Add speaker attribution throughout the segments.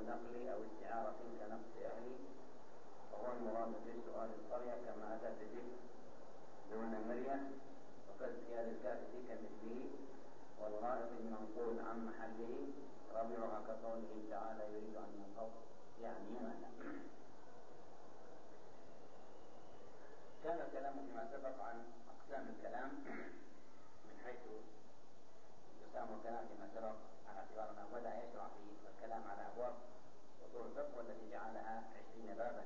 Speaker 1: النقل أو استعارة كنقص أهلي وهو المراد في سؤال القرية كما أتى في دون مريم وقد زيادة الكافي كمثله والغائط المنقول عن محله ربيعها كقوله تعالى يريد أن ينقض. يعني ماذا كان الكلام فيما سبق عن أقسام الكلام من حيث يقسم الكلام فيما سبق على اعتبار أنه بدأ يشرع في الكلام على أبواب أصول الفقه والتي جعلها عشرين بابا.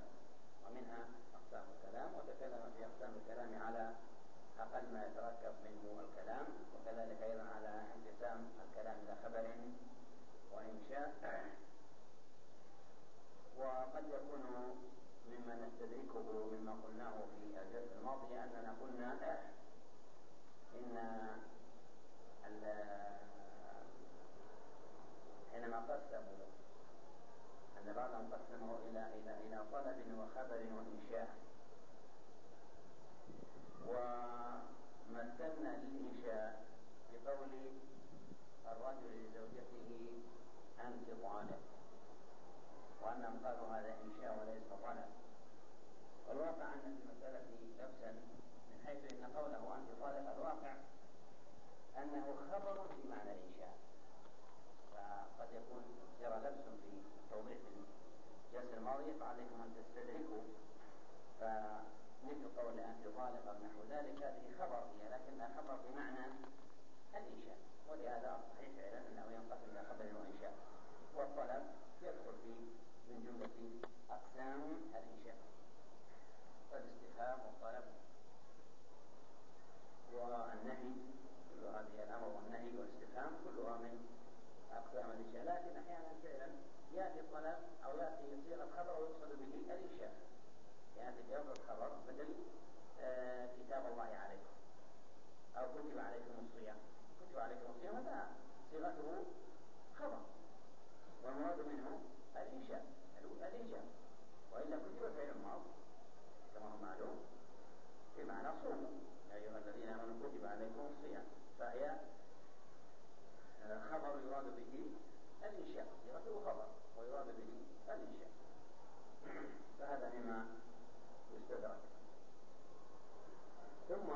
Speaker 1: ومنها أقسام الكلام وتكلم في أقسام الكلام على أقل ما يتركب منه الكلام وكذلك أيضا على انقسام الكلام إلى خبر وإنشاء. وقد يكون مما نستدركه مما قلناه في الجلسة الماضية أننا قلنا إن حينما قسموا أن بعضهم قسمه إلى إلى إلى طلب وخبر وإنشاء. ومثلنا للإنشاء بقول الرجل لزوجته أنت طالب وأنهم قالوا هذا إنشاء وليس طلب. والواقع أن في المسألة لبسا من حيث أن قوله أنت طالب الواقع أنه خبر في معنى الإنشاء. فقد يكون جرى لبس في التوضيح في الجلسة الماضية فعليكم أن تستدركوا فمثل قول أنت طالب أو نحو ذلك هذه خبر هي لكنها خبر بمعنى الإنشاء. ولهذا الصحيح فعلا أنه ينقسم إلى خبر وإنشاء. والطلب يدخل في من جملة أقسام الإنشاء. فالاستفهام والطلب والنهي كل هذه الأمر والنهي والاستفهام كلها من أقسام الإنشاء لكن أحيانا فعلا يأتي الطلب أو يأتي صيغة خبر ويقصد به الإنشاء يأتي بلفظ خبر مثل آه كتاب الله عليكم. أو كتب عليكم الصيام. كتب عليكم الصيام هذا صيغته خبر. والمراد منه الإنشاء الإنشاء وإلا كتب فعل ماضي كما هو معلوم بمعنى صوموا يا أيها الذين آمنوا كتب عليكم الصيام. فهي خبر يراد به الإنشاء صيغته خبر ويراد به الإنشاء فهذا مما يستدرك. ثم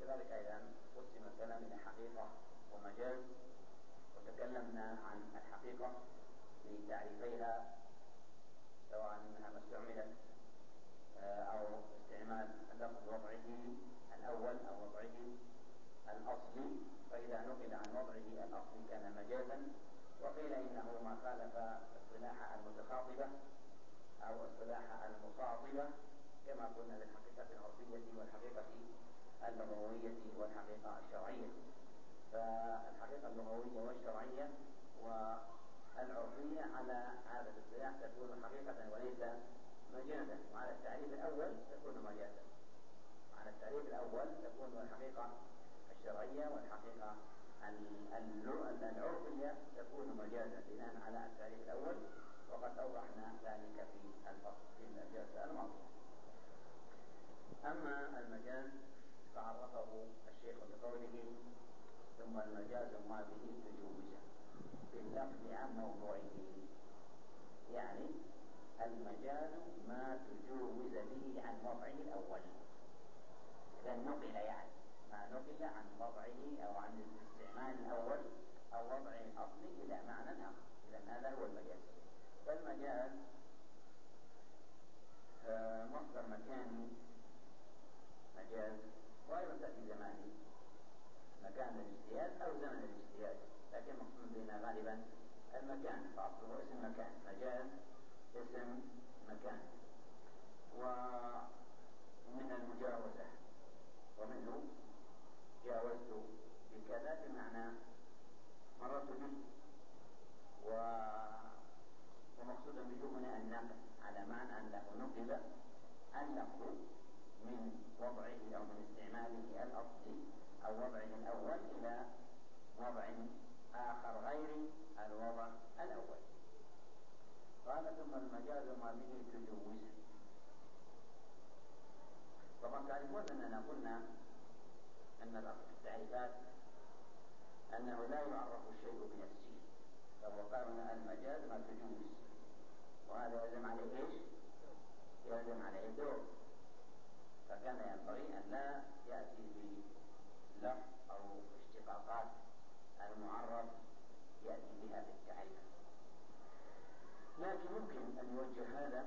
Speaker 1: كذلك أيضا قسم الكلام إلى حقيقة ومجاز وتكلمنا عن الحقيقة بتعريفيها سواء إنها ما استعملت آه، أو استعمال اللفظ وضعه الأول أو وضعه الأصلي. فإذا نقل عن وضعه الاصلي كان مجازا وقيل إنه ما خالف اصطلاح المتخاطبة أو اصطلاح المخاطبة كما قلنا للحقيقة العرفيه والحقيقة اللغوية والحقيقة الشرعية. فالحقيقة اللغوية والشرعية و العرفية على هذا الاصطلاح تكون حقيقة وليس مجازا. وعلى التعريف الأول تكون مجازا. على التعريف الأول تكون الحقيقة الشرعية والحقيقة. العرفية تكون مجازا بناء على التعريف الأول وقد أوضحنا ذلك في الفصل في الجلسة الماضية. أما المجاز فعرفه الشيخ بقوله ثم المجاز ما به تجوزه باللفظ عن موضوعه. يعني المجاز ما تجوز به عن وضعه الأول إذا نقل يعني ما نقل عن وضعه أو عن الاستعمال الأول أو الأصلي إلى معنى آخر إذا هذا هو المجاز؟ فالمجاز آه، مصدر مكاني مجاز وأيضا تأتي زماني مكان الاجتهاد أو زمن الاجتهاد لكن مقصود بنا غالبا المكان فأصله اسم مكان. مجاز اسم مكان. ومن المجاوزة. ومنه جاوزت بكذا بمعنى مررت به و ومقصود به هنا النقل على معنى أنه نقل النقل من وضعه أو من استعماله الأصلي أو وضعه الأول إلى وضع آخر غير الوضع الأول. قال ثم المجاز ما به تجوز طبعا تعرفون أننا قلنا أن الأصل في التعريفات أنه لا يعرف الشيء بنفسه. فهو قال المجاز ما تجوز. وهذا يلزم عليه إيش؟ يلزم عليه دور فكان ينبغي أن لا يأتي بلفظ أو اشتقاقات. المعرف يأتي بها في التعريف لكن يمكن أن يوجه هذا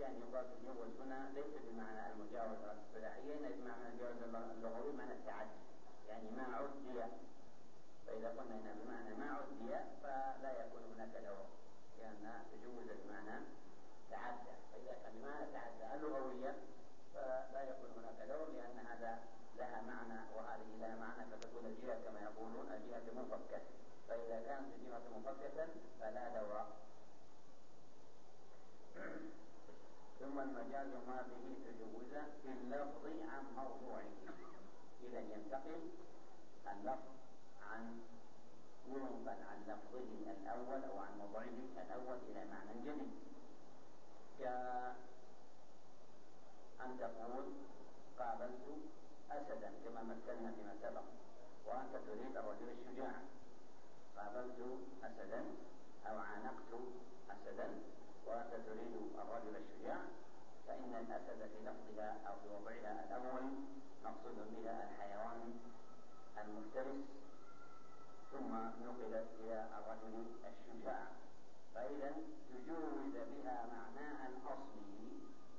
Speaker 1: يعني يقال تتجوز هنا ليس بمعنى المجاوزة. الاصطلاحية بمعنى المجاوزة اللغوي بمعنى التعدي. يعني ما عدي فإذا قلنا هنا بمعنى ما عدي فلا يكون هناك دور لأن تجوز بمعنى تعدى. فإذا كان بمعنى تعدى اللغوية فلا يكون هناك دور لأن هذا لها معنى وهذه لها معنى فتكون الجهة كما يقولون الجهة مفكة فإذا كانت الجهة مفكة فلا دور ثم المجاز ما به تجوز في اللفظ عن موضوعه إذا ينتقل اللفظ ينقل عن لفظه الأول أو عن موضوعه الأول إلى معنى جديد كأن تقول قابلت أسدا كما مثلنا فيما سبق وأنت تريد الرجل الشجاع. قابلت أسدا أو عانقت أسدا وأنت تريد الرجل الشجاع فإن الأسد في لفظها أو في وضعها الأول مقصود بها الحيوان المفترس. ثم نقلت إلى الرجل الشجاع فإذا تجوز بها معناها الأصلي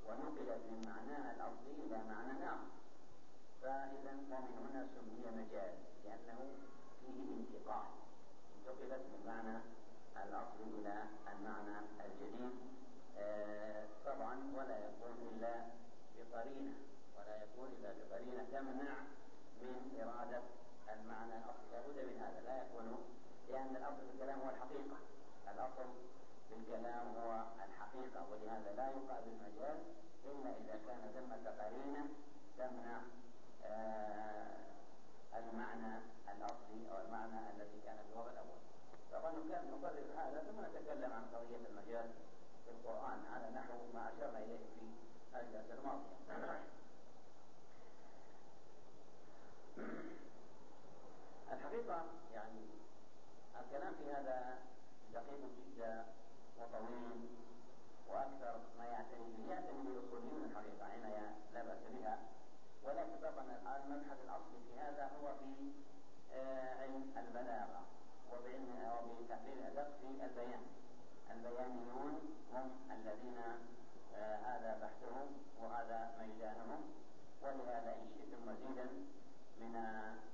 Speaker 1: ونقلت من معناها الأصلي إلى معنى آخر. فإذا ومن هنا سمي مجاز لأنه فيه انتقال. انتقلت من معنى الأصل إلى المعنى الجديد. آه طبعا ولا يكون إلا بقرينة ولا يكون إلا بقرينة تمنع من إرادة المعنى الأصلي لابد من هذا لا يكون لأن الأصل في الكلام هو الحقيقة. الأصل في الكلام هو الحقيقة ولهذا لا يقابل المجاز إلا إذا كان ثمة قرينة تمنع آه المعنى الأصلي أو المعنى الذي كان في الوضع الأول. طبعا نقرر هذا ثم نتكلم عن قضية المجاز في القرآن على نحو ما أشرنا إليه في الجلسة الماضية. الحقيقة يعني الكلام في هذا دقيق جدا وطويل وأكثر ما يعتني به. يعتني بالأصوليون الحقيقة عناية لا بأس بها. ولكن طبعا المبحث الأصلي في هذا هو في علم البلاغة وبعلم وبتحليل الأدب في البيان. البيانيون هم الذين هذا بحثهم وهذا ميدانهم ولهذا إن شئتم مزيدا من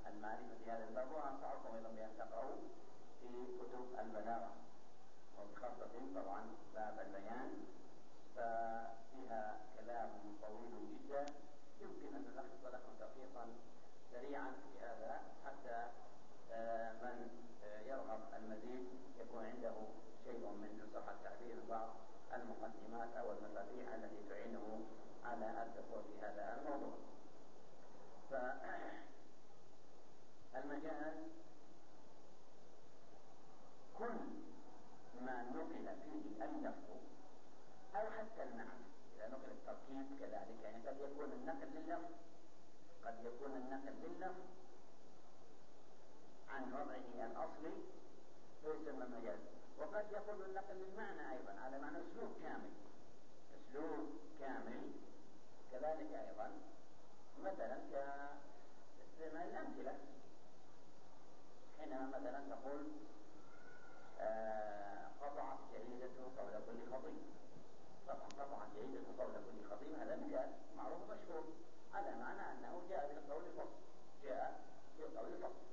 Speaker 1: المعرفة هذا الباب وأنصحكم أيضا بأن تقرأوا في كتب البلاغة وبخاصة طبعا باب البيان ففيها كلام طويل جدا يمكن أن نلخص لكم تلخيصا سريعا في هذا حتى من يرغب المزيد يكون عنده شيء من إن صح التعبير بعض المقدمات أو المفاتيح التي تعينه على الدخول في هذا الموضوع. فالمجاز كل ما نقل فيه اللفظ أو حتى المعنى إذا نقل التركيب كذلك يعني قد يكون النقل لللفظ قد يكون النقل لللفظ عن وضعه الأصلي فيسمى مجاز وقد يكون النقل للمعنى أيضا على معنى أسلوب كامل أسلوب كامل كذلك أيضا مثلا كاستعمال الأمثلة حينما مثلا تقول آه قطعت جريدة قول كل خطيب طبعا جريدة قول كل خطيب هذا مثال معروف مشهور على معنى أنه جاء بالقول الفصل جاء بالقول الفصل.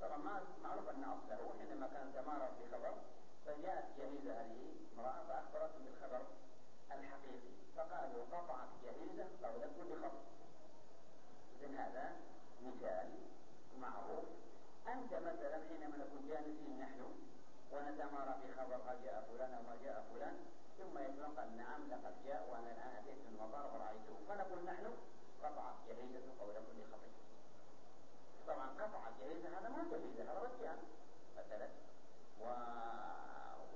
Speaker 1: طبعا ما معروف أن أصله حينما كانت تمارا في خبر فجاءت جريدة هذه امرأة فأخبرتهم بالخبر الحقيقي فقالوا قطعت جريدة قول كل خطيب إذن هذا مثال معروف. أنت مثلا حينما نكون جالسين نحن ونتمارى في خبر هل جاء فلان أو ما جاء فلان ثم يتنقل نعم لقد جاء وأنا الآن أتيت من المطار ورأيته فنقول نحن قطعت جريدة قول كل خطيب. طبعا قطعت جريدة هذا ما جريدة هذا رجال. مثلا و...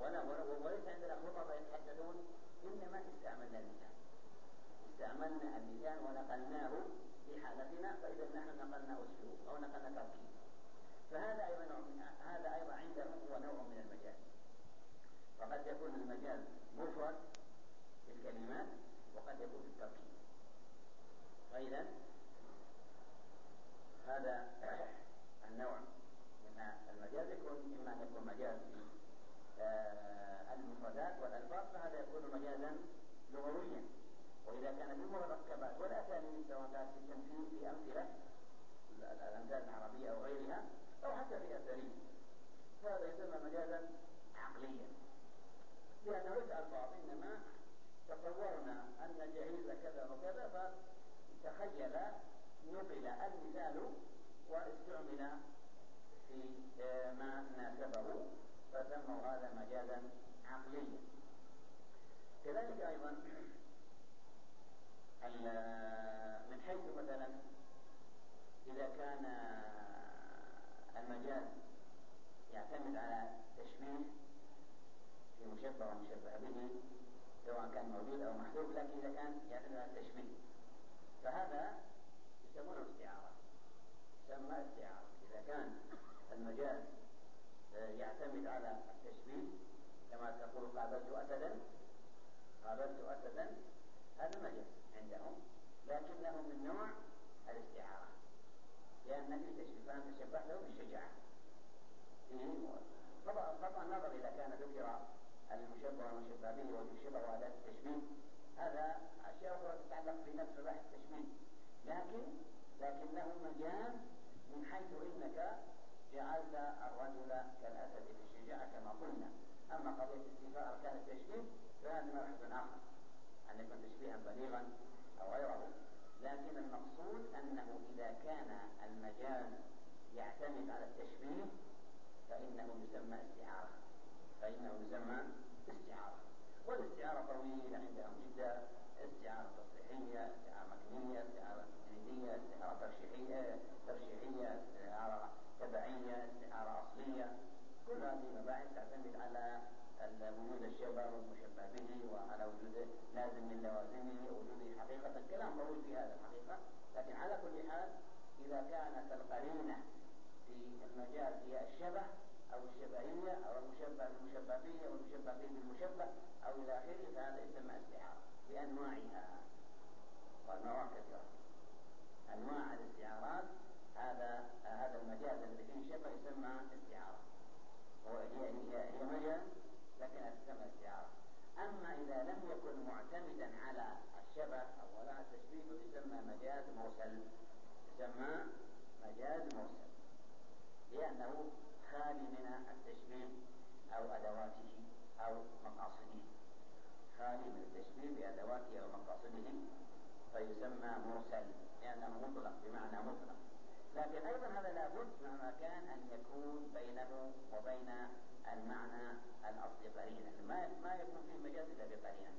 Speaker 1: ولا وليس عندنا خطباء يتحدثون إنما استعملنا اللسان استعملنا اللسان ونقلناه في حالتنا فإذا نحن نقلنا أسلوب أو نقلنا تركيب. فهذا أيضا هذا أيضا عندهم هو نوع من المجاز وقد يكون المجاز مفرد الكلمات وقد يكون في التركيب. فإذا هذا النوع من المجاز يكون إما أن يكون مجاز في آه، المفردات والألفاظ فهذا يكون مجازا لغويا. وإذا كان في المركبات والأساليب سواء كانت في التمثيل في أمثلة الأمثال العربية أو غيرها أو حتى في أساليب فهذا يسمى مجازا عقليا. لأنه ليس ألفاظ إنما تصورنا أن جهيز كذا وكذا فتخيل نقل المثال واستعمل في آه، ما ناسبه فسموا هذا مجازا عقليا. كذلك أيضا من حيث مثلا إذا كان المجاز يعتمد على تشبيه في مشبه؟ ومشبه به سواء كان موجود أو محذوف لكن إذا كان يعتمد على التشبيه فهذا يسمونه استعارة. يسمى استعارة. إذا كان المجاز يعتمد على التشبيه كما تقول قابلت أسدا قابلت أسدا هذا مجاز عندهم لكنه من نوع الاستعارة. لأن في تشبيه فأنت شبهته بالشجاعة. طبعا طبعا النظر إذا كان ذكر المشبه والمشبه به والشبه وأداة التشبيه هذا أشياء أخرى تتعلق بنفس بحث التشبيه لكن لكنه مجال من حيث إنك جعلت الرجل كالأسد في الشجاعة كما قلنا. أما قضية استيفاء أركان التشبيه فهذا مبحث آخر. أن يكون تشبيها بليغا أو غيره. لكن المقصود أنه إذا كان المجال يعتمد على التشبيه فإنه يسمى استعارة. فإنه يسمى استعارة. والاستعارة طويلة عندهم جدا استعارة تصريحية استعارة مكنية استعارة تجريدية استعارة ترشيحية ترشيحية استعارة تبعية استعارة أصلية. كل هذه المباحث تعتمد على وجود الشبه والمشبه به وعلى وجود لازم من لوازمه ووجوده حقيقة. الكلام طويل في هذا الحقيقة. لكن على كل حال إذا كانت القرينة في المجال هي الشبه أو الشبهية أو المشبه بالمشبه به والمشبه به بالمشبه أو إلى آخره فهذا يسمى استعارة بأنواعها وأنواع كثيرة أنواع الاستعارات هذا هذا المجاز الذي فيه شبه يسمى استعارة. وهي هي مجاز لكنها تسمى استعارة. أما إذا لم يكن معتمدا على الشبه أو ولا التشبيه فيسمى مجاز مرسل يسمى مجاز مرسل لأنه خالي من التشبيه أو أدواته أو مقاصده. خالي من التشبيه بأدواته أو مقاصده فيسمى مرسل لأنه مطلق بمعنى مطلق. لكن أيضا هذا لابد مهما كان أن يكون بينه وبين المعنى الأصلي قرينة ما ما يكون فيه مجاز إلا بقرينة.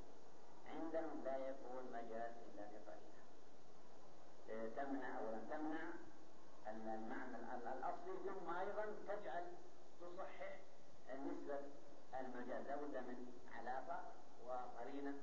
Speaker 1: عندهم لا يكون مجاز إلا بقرينة. تمنع أو لم تمنع المعنى الأصلي ثم أيضا تجعل تصحح نسبة المجاز لابد من علاقة وقرينة.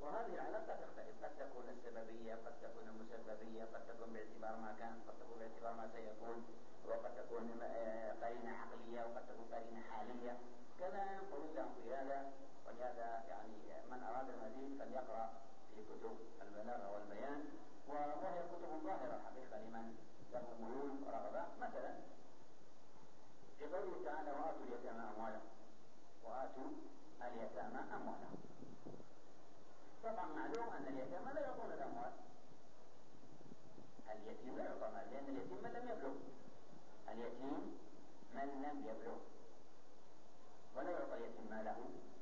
Speaker 1: وهذه العلاقة تختلف. قد تكون السببية قد تكون المسببية قد تكون باعتبار ما كان قد تكون باعتبار ما سيكون وقد تكون آه، قرينة عقلية وقد تكون قرينة حالية. كلام طويل لهم في هذا ولهذا يعني من أراد المزيد فليقرأ في كتب البلاغة والبيان. وهي كتب ظاهرة حقيقة لمن له ميول ورغبة مثلا في قوله تعالى وآتوا اليتامى أموالهم وآتوا اليتامى أموالهم طبعا معلوم أن اليتامى لا يعطون الأموال اليتيم لا يعطى مال لأن اليتيم من لم يبلغ اليتيم من لم يبلغ ولا يعطى اليتيم ماله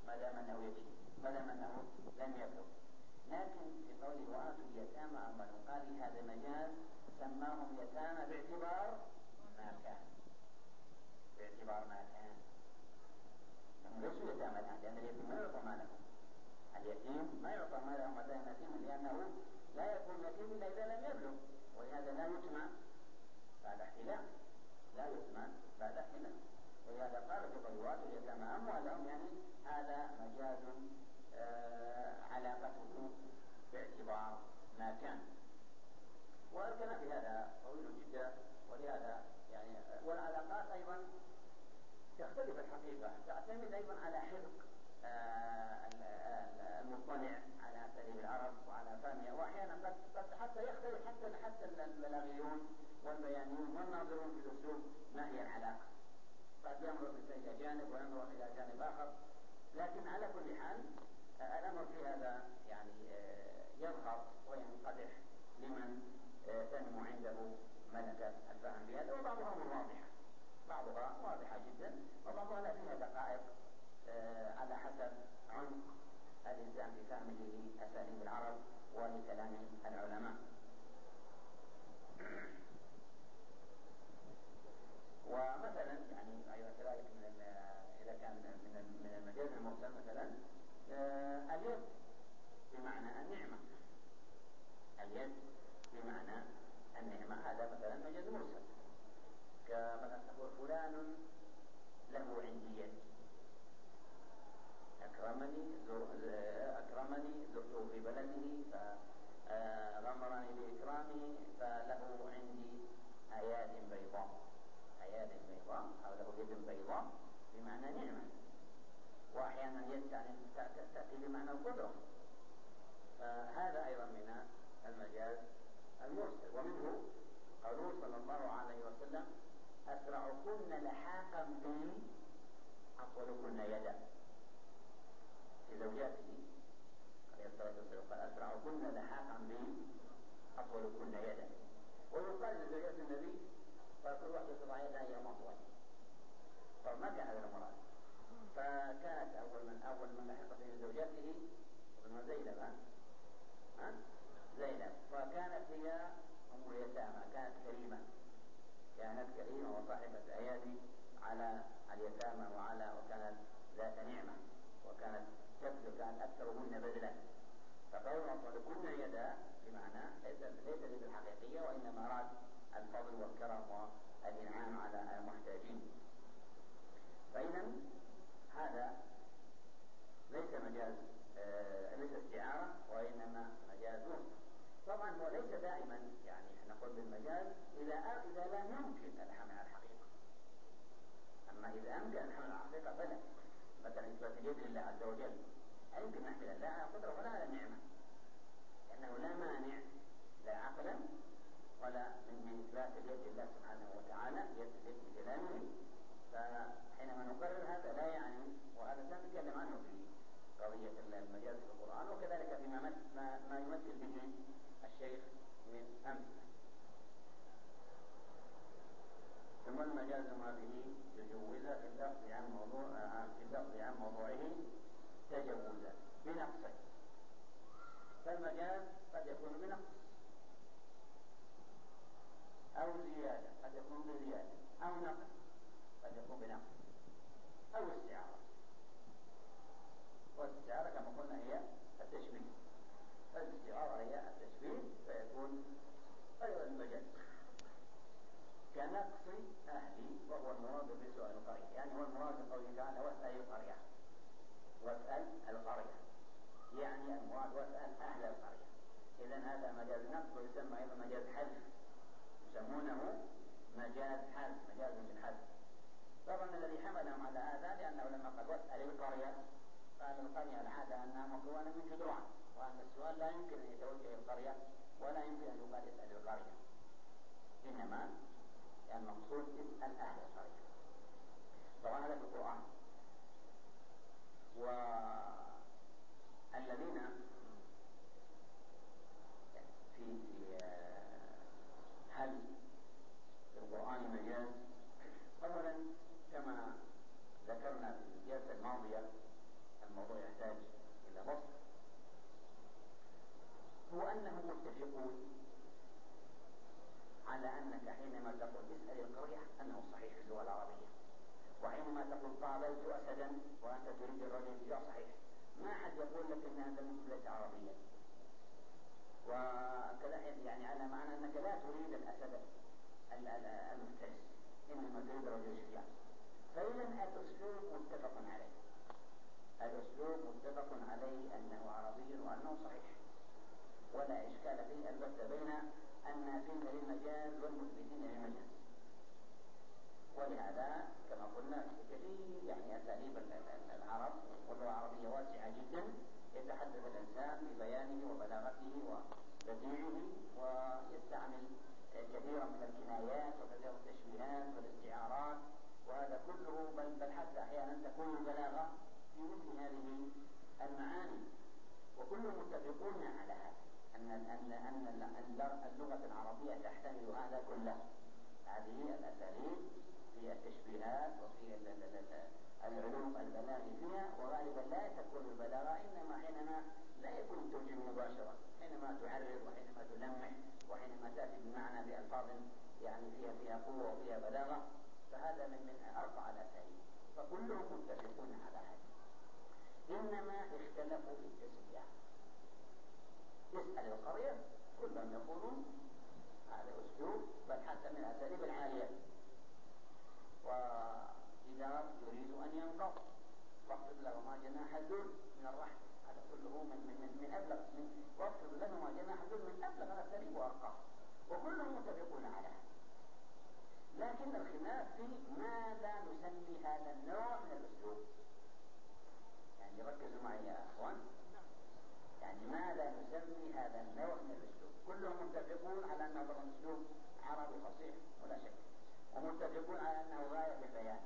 Speaker 1: ما دام أنه يتيم ما دام أنه لم يبلغ لكن في قوله وآتوا اليتامى أموالهم قال هذا مجاز سماهم يتامى باعتبار ما كان. باعتبار ما كان. هم ليسوا يتامى الآن لأن اليتيم ما يعطى ماله. اليتيم ما يعطى ماله متى يتيم لأنه لا يكون يتيم إلا إذا لم يبلغ. ولهذا لا يتمى بعد احتلال. لا يتمى بعد احتلال. ولهذا قال في طيوات اليتامى أموالهم يعني هذا مجاز آه علاقته باعتبار ما كان. والكلام في هذا طويل جدا ولهذا يعني والعلاقات أيضا تختلف الحقيقة تعتمد أيضا على حرق آه، المطلع أساليب العرب وعلى فهمها وأحيانا قد حتى يختلف حتى حتى البلاغيون والبيانيون والناظرون في الأسلوب ما هي العلاقة. قد ينظر إلى جانب وينظر إلى جانب آخر. لكن على كل حال الأمر في هذا يعني يظهر وينقدح لمن تنمو عنده ملكة الفهم بهذا وبعضها واضحة بعضها واضحة جدا وبعضها فيها دقائق على حسب عمق الإنسان في فهمه لأساليب العرب ولكلام العلماء ومثلا يعني أيضا كذلك من إذا كان من من المجاز المرسل مثلا آه، اليد بمعنى النعمة اليد بمعنى النعمة هذا مثلا مجاز مرسل كمثلا تقول فلان له عندي يد. أكرمني زر أكرمني زرته في بلده فغمرني بإكرامه فله عندي أياد بيضاء. أياد بيضاء أو له يد بيضاء بمعنى نعمة. وأحيانا يد تأتي بمعنى القدرة. فهذا أيضا من المجاز المرسل. ومنه قوله صلى الله عليه وسلم أسرعكن لحاقا بي أطولكن يدا. لزوجاته عليه الصلاة والسلام قال أسرعكن لحاقا بي أطولكن يدا. ويقال لزوجات النبي قال كل واحدة تضع يدها يوم أطول فما كان هذا المراد؟ فكانت أول من أول من لحق به زوجاته ابن زينب ها؟ زينب. وكانت هي أم اليتامى كانت كريمة. كانت كريمة وصاحبة أيادي على اليتامى وعلى وكانت ذات نعمة وكانت تبذل كانت أكثرهن بذلا فقول ولكن يدا بمعنى ليس ليس اليد الحقيقية وإنما أراد الفضل والكرم والإنعام على المحتاجين. فإذا هذا ليس مجاز آه ليس استعارة وإنما مجاز. طبعا هو ليس دائما يعني إذا إذا لا يمكن الحمل على الحقيقة. أما إذا أمكن الحمل على الحقيقة فلا. مثلا إثبات اليد لله عز وجل يمكن نحمل الله على قدرة ولا على النعمة لأنه لا مانع لا عقلا ولا من إثبات اليد لله سبحانه وتعالى يد اليد بكلامه فحينما نقرر هذا لا يعني وهذا سنتكلم عنه في قضية المجاز في القرآن وكذلك فيما ما, ما يمثل به الشيخ من أمثلة. ثم ما به تجوز في اللفظ عن موضوع في اللفظ عن موضوعه تجوزا بنقص فالمجاز قد يكون بنقص أو زيادة قد يكون بزيادة أو نقص قد يكون بنقص أو استعارة. والاستعارة كما قلنا هي التشبيه. فالاستعارة هي التشبيه فيكون غير المجاز كنقص أهلي وهو المراد بسؤال القرية. يعني هو المراد بقوله تعالى واسأل القرية. واسأل القرية. يعني المراد واسأل أهل القرية. إذا هذا مجاز نقص ويسمى أيضا مجاز حذف. يسمونه مجاز حذف مجاز من حذف. طبعا الذي حملهم على هذا لأنه لما قال واسأل القرية قال القرية العادة أنها مكونة من جدران وأن السؤال لا يمكن أن يتوجه القرية ولا يمكن أن يقال اسأل القرية. إنما المقصود اسأل أهل القرية طبعا هذا في القرآن. والذين في في هل في القرآن مجاز؟ أولا كما ذكرنا في الجلسة الماضية الموضوع يحتاج إلى بسط هو أنهم متفقون على أنك حينما تقول اسأل القرية أنه صحيح اللغة العربية. وحينما تقول قابلت أسدا وأنت تريد الرجل فيها صحيح. ما حد يقول لك أن هذا ليس عربيا. وكذا يعني على معنى أنك لا تريد الأسد المفترس. إنما تريد الرجل الشجاع فإذا الأسلوب متفق عليه. الأسلوب متفق عليه أنه عربي وأنه صحيح. ولا إشكال فيه البتة بين النافين للمجاز والمثبتين للمجاز ولهذا كما قلنا في كثير يعني أساليب العرب واللغة العربية واسعة جدا يتحدث الإنسان ببيانه وبلاغته وبديعه ويستعمل كثيرا من الكنايات وكثيرا من التشبيهات والاستعارات وهذا كله بل, بل حتى أحيانا تكون البلاغة في مثل هذه المعاني. وكلهم متفقون على هذا. أن أن أن اللغة العربية تحتمل هذا كله. هذه الأساليب في التشبيهات وفي العلوم البلاغي فيها وغالبا لا تكون البلاغة إنما حينما لا يكون التوجيه مباشرة حينما تعرض وحينما تلمح وحينما تأتي بمعنى بألفاظ يعني فيها فيها قوة وفيها بلاغة فهذا من من أرفع الأساليب. فكلهم متفقون على هذا إنما اختلفوا في التسمية اسأل القرية كلهم يقولون هذا أسلوب بل حتى من الأساليب العالية. وإذا يريد أن ينقض واخفض له ما جناح الذل من الرحم. هذا كله من من من أبلغ من واخفض له ما جناح الذل من أبلغ الأساليب وأرقاه. وكلهم متفقون على لكن الخلاف في ماذا نسمي هذا النوع من الأسلوب؟ يعني ركزوا معي يا أخوان. يعني ماذا نسمي هذا النوع من الأسلوب. كلهم متفقون على أنه طبعا أسلوب عربي فصيح ولا شك. ومتفقون على أنه غاية في البيان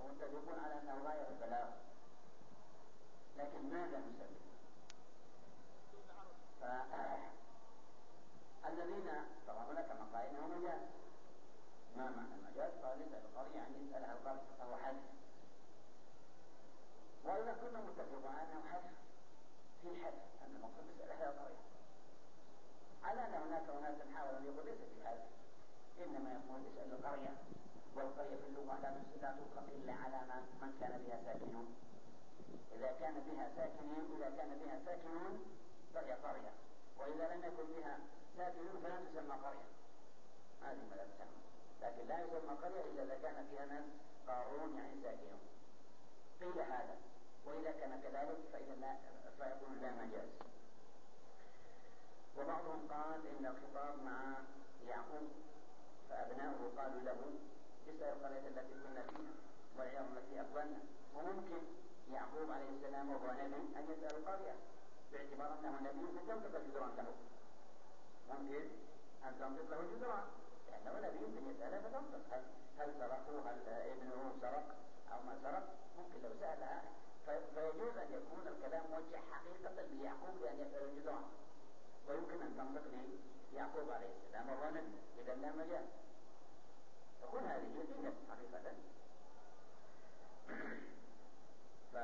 Speaker 1: ومتفقون على أنه غاية في البلاغ لكن ماذا نسميه الذين طبعا هناك من قال انه مجاز ما معنى المجاز؟ قال يسأل القرية يعني يسألها القرية فهو حذف وإذا كنا على أنه حذف. في حذف أن المقصود يسأل أهل القرية على أن هناك أناس حاولوا أن يقول ليس في حذف إنما يقول يسأل القرية. والقرية في اللغة لا تطلق إلا على من كان بها ساكنون إذا كان بها ساكنون إذا كان بها ساكنون فهي قرية. وإذا لم يكن بها ساكنون فلا تسمى قرية. هذه ما لا تسمى. لكن لا يسمى قرية إلا إذا كان فيها ناس قارون يعني ساكنون. قيل هذا. وإذا كان كذلك لا فيكون لا مجاز. وبعضهم قال إن الخطاب مع يعقوب فأبناؤه قالوا له اسأل القرية التي كنا فيها والعيار التي أقبلنا وممكن يعقوب عليه السلام وهو نبي أن يسأل القرية باعتبار أنه نبي فتنطق الجدران له. ممكن أن تنطق له الجدران لأنه نبي يمكن يسأله فتنطق. هل, هل سرقوا هل ابنه سرق أو ما سرق؟ ممكن لو سألها فيجوز أن يكون الكلام موجه حقيقة ليعقوب لأن الجدران ويمكن أن تنطق ليعقوب عليه السلام وهو نبي إذا لا مجال. تكون هذه يقينة حقيقة. ف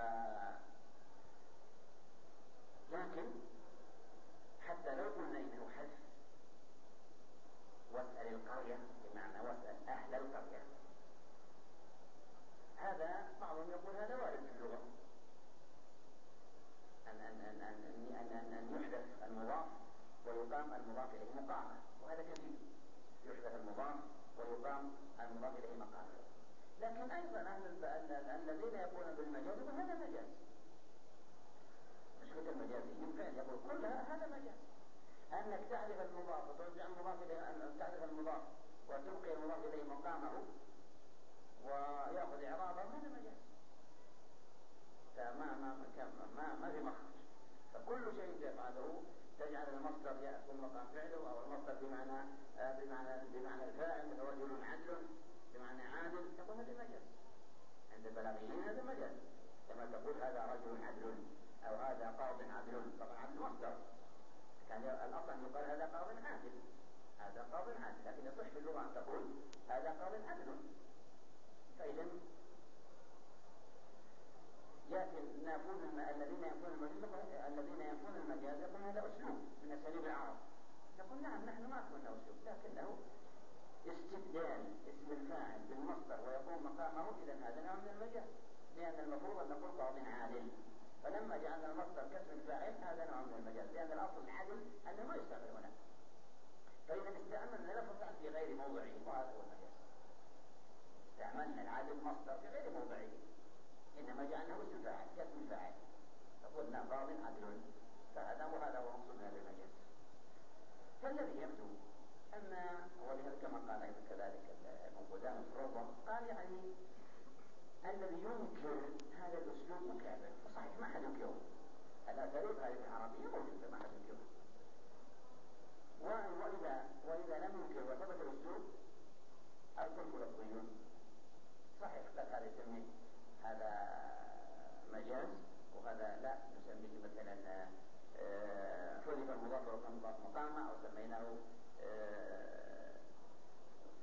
Speaker 1: لكن حتى لو قلنا إنه حذف واسأل القرية بمعنى واسأل أهل القرية. هذا بعضهم يقول هذا وارد في اللغة. أن أن أن أن أن, أن, أن يحدث المضاف ويقام المضاف إليه مقامة وهذا كثير يحدث المضاف ويقام المضاف إليه مقامه لكن أيضا الذين يقولون بالمجاز هذا مجاز. مشكلة المجازيين فعلا يقول كل هذا مجاز. أنك تعرف المضاف وترجع المضاف إليه أن تعرف المضاف وتبقي المضاف إليه مقامه ويأخذ إعرابه هذا مجاز. فما ما ما ما في مخرج. فكل شيء تفعله تجعل المصدر يأخذ مقام فعله أو المصدر بمعنى بمعنى بمعنى الفاعل رجل عدل بمعنى عادل تقول هذا مجاز. عند البلاغيين هذا مجاز. كما تقول هذا رجل عدل أو هذا قاض عدل. طبعا عدل مصدر. كان الأصل يقال هذا قاض عادل. هذا قاض عادل. لكن يصح في اللغة أن تقول هذا قاض عدل. فإذا يأتي نافون الذين ينفون المجاز الذين ينفون المجاز يقول هذا أسلوب من أساليب العرب نقول نعم نحن ما قلنا أسلوب لكنه استبدال اسم الفاعل بالمصدر ويقوم مقامه إذا هذا نوع من المجاز لأن المفروض أن نقول قاض عادل. فلما جعلنا المصدر كاسم الفاعل هذا نوع من المجاز لأن الأصل العدل أنه ما يستعمل هنا. فإذا استعملنا لفظا في غير موضعه وهذا هو المجاز استعملنا العدل مصدر في غير موضعه. إنما جعلناه اسم فاعل كاسم الفاعل فقلنا قاض عدل فهذا وهذا هو مقصودنا بالمجاز فالذي يبدو أن ولهذا كما قال أيضا كذلك ابن قدامة قال يعني الذي ينكر هذا الأسلوب مكابر صحيح ما حد ينكره. الأساليب هذه العربية موجودة ما حد ينكرها وإذا وإذا لم ينكر وثبت الأسلوب الكل لفظي صحيح قد هذا يسميه هذا مجاز وهذا لا نسميه مثلا آه، حذف المضاف والمضاف مقامه أو سميناه آه،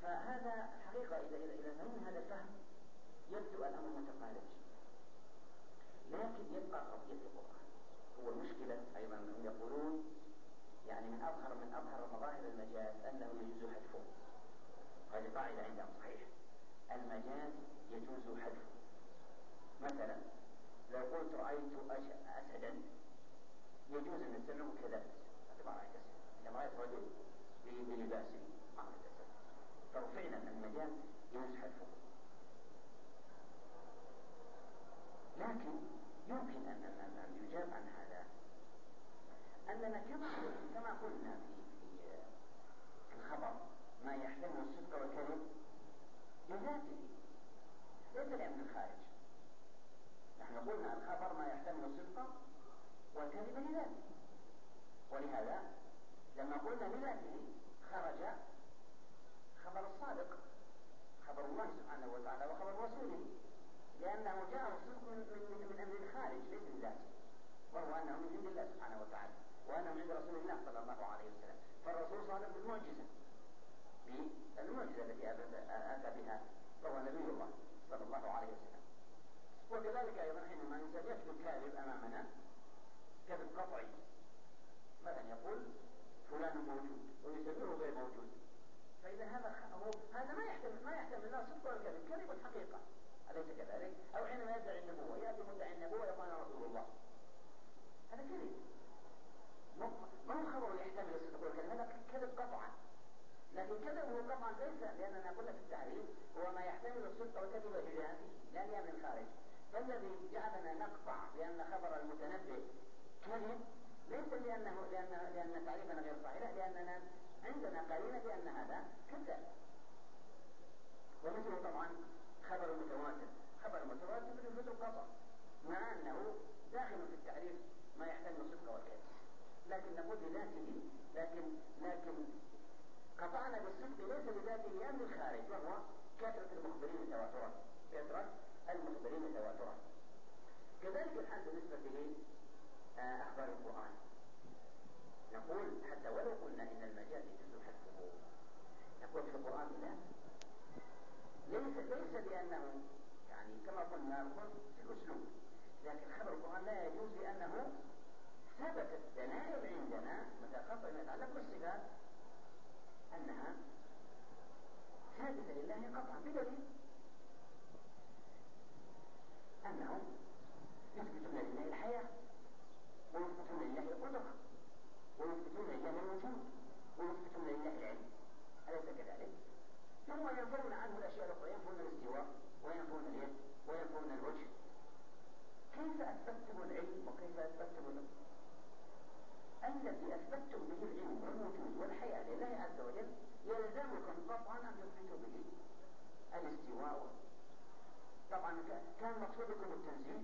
Speaker 1: فهذا حقيقة إذا إذا إذا فهمنا هذا الفهم يبدو الأمر متقارب. لكن يبقى قضية القرآن. هو المشكلة أيضا هم يقولون يعني من أظهر من أظهر مظاهر المجاز أنه يجوز حذفه. هذه قاعدة عندهم صحيح. المجاز يجوز حذفه. مثلا لو قلت رأيت أسدا يجوز أن نسميه كذبت هذا ما رأيت أسد إذا رأيت رجل بلباسه ما رأيت أسد ففعلا المجاز يجوز حذفه لكن يمكن أن يجاب عن هذا. أننا كما كما قلنا في في الخبر ما يحتمل الصدق والكذب لذاته ليس لأمن الخارج نحن قلنا الخبر ما يحتمل الصدق والكذب لذاته. ولهذا لما قلنا لذاته خرج خبر الصادق خبر الله سبحانه وتعالى وخبر رسوله لأنه جاء الصدق من من من أمر الخارج ليس من ذاته وهو أنه من عند الله سبحانه وتعالى وأنه من عند رسول الله صلى الله عليه وسلم. فالرسول صادق بالمعجزة بالمعجزة التي أتى بها فهو نبي الله صلى الله عليه وسلم وكذلك أيضا حينما الإنسان يكذب كاذب أمامنا كذب قطعي مثلا يقول فلان موجود ويسميه غير موجود. فإذا هذا هو هذا ما يحتمل ما يحتمل لا صدق ولا كذب. كذب الحقيقة. أليس كذلك؟ أو حينما يدعي النبوة. يأتي مدعي النبوة يقول أنا رسول الله. هذا كذب. ما هو خبر يحتمل الصدق والكذب هذا كذب قطعا. لكن كذبه قطعا ليس لأننا قلنا في التعريف هو ما يحتمل الصدق والكذب لذاته لا من الخارج فالذي جعلنا نقطع بأن خبر المتنبئ كذب ليس لأنه لأن لأن تعريفنا غير صحيح لأننا عندنا قرينة بأن هذا كذاب ومثله طبعا خبر متواتر. خبر متواتر يفيد القطع مع أنه داخل في التعريف ما يحتمل الصدق والكذب لكن نقول لذاته لكن لكن قطعنا بالصدق ليس لذاته لأمر الخارج وهو كثرة المخبرين تواترا كثرة المخبرين تواترا كذلك الحال بالنسبة لأخبار القرآن نقول حتى ولو قلنا إن المجاز يجوز حذفه نقول في القرآن لا. ليس ليس لأنه يعني كما قلنا نقول في الأسلوب. لكن خبر القرآن لا يجوز لأنه ثبتت دلائل عندنا متى ما يتعلق بالصفات أنها ثابتة لله قطعا بدليل أنهم يثبتون لله الحياة ويثبتون لله القدرة. ويثبتون لله الوجود ويثبتون لله العلم. أليس كذلك؟ ثم ينفون عنه الأشياء الأخرى. ينفون الاستواء وينفون اليد وينفون الوجه. كيف أثبتم العلم وكيف أثبتم الذي أثبتم به العلم والوجود والحياة لله عز وجل يلزمكم قطعا أن تثبتوا به. الاستواء. طبعا كان مقصودكم التنزيل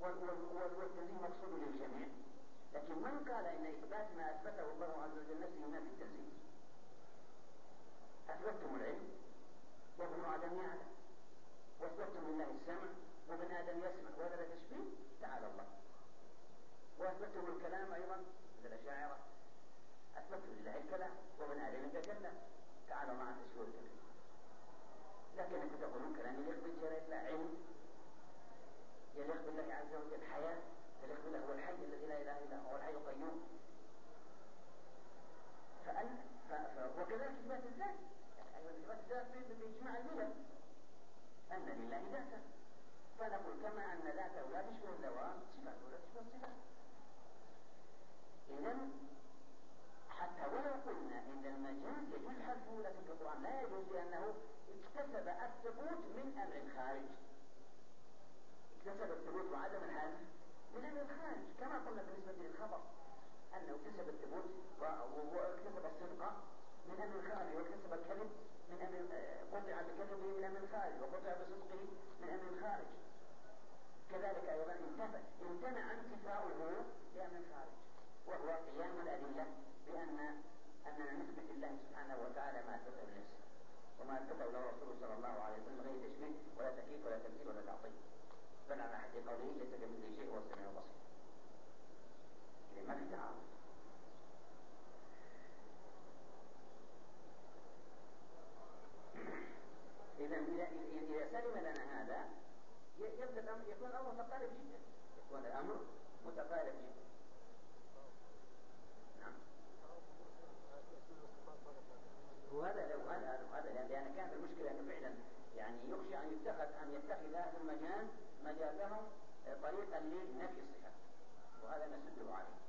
Speaker 1: والتنزيل مقصود للجميع. قال إن إثبات ما أثبته الله عز وجل نفسه ما في التنزيل أثبتتم العلم وابن آدم يعلم. وأثبتتم لله السمع وابن آدم يسمع. وهذا تشبيه. تعالى الله. وأثبتتم الكلام أيضا مثل الاشاعره أثبتتم لله الكلام وابن آدم يتكلم. تعالى الله عن تشبيه الكلام لكنكم تقولون كلام يليق الله علم. يليق بالله عز وجل. حياة. يليق بالله هو الحي الذي لا إله إلا هو الحي القيوم. فأن ف... ف... وكذلك إثبات الذات. أيضا إثبات الذات بإجماع الملل أن لله ذاتا فنقول كما أن ذاته لا تشبه الذوات صفاته لا تشبه الصفات. إذا حتى ولو قلنا إن المجاز يجوز حذفه لكن في القرآن لا يجوز لأنه اكتسب الثبوت من أمر الخارج اكتسب الثبوت وعدم الحذف. من الخارج كما قلنا بالنسبة للخبر أنه اكتسب الثبوت واكتسب الصدق من أمر الخارج واكتسب الكذب من أمر قطع بكذبه من أمر الخارج وقطع بصدقه من أمر الخارج كذلك أيضا انتهى امتنع انتفاؤه لأمر خارج وهو قيام الأدلة بأن أننا نثبت الله سبحانه وتعالى ما أثبته لنفسه وما أثبته له رسوله صلى الله عليه وسلم غير تشبيه ولا تكييف ولا تمثيل ولا تعطيل. بل على حد قوله ليس كمثله شيء وهو السميع البصير. ما في تعارض. إذا إذا سلم لنا هذا يبدأ الأمر يكون الأمر متقارب جدا. يكون الأمر متقارب جدا. نعم. وهذا لو هذا هذا لأن كانت المشكلة أنه فعلا يعني يخشى أن يتخذ أن يتخذ أهل المجال مجالهم طريقا لنفي الصفات وهذا نسده عليه.